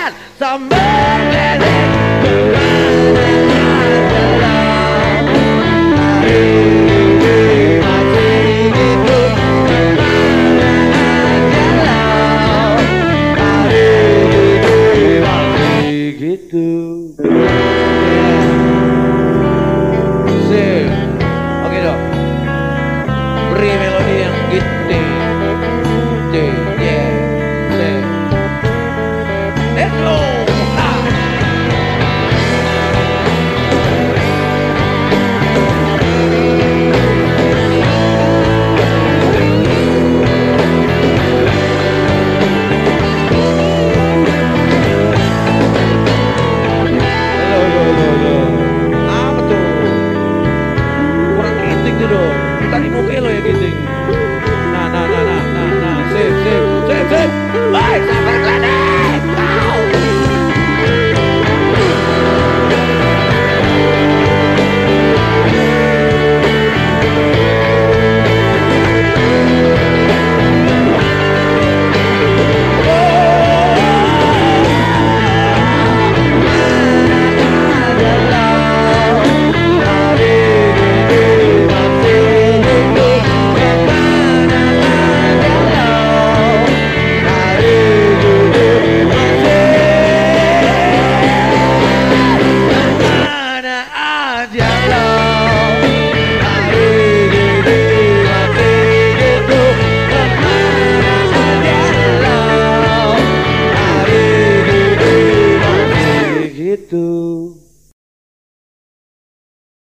Kegigihan Sambar ledek Sip Oke dong Beri melodi yang gitu ini oke loh ya gitu ini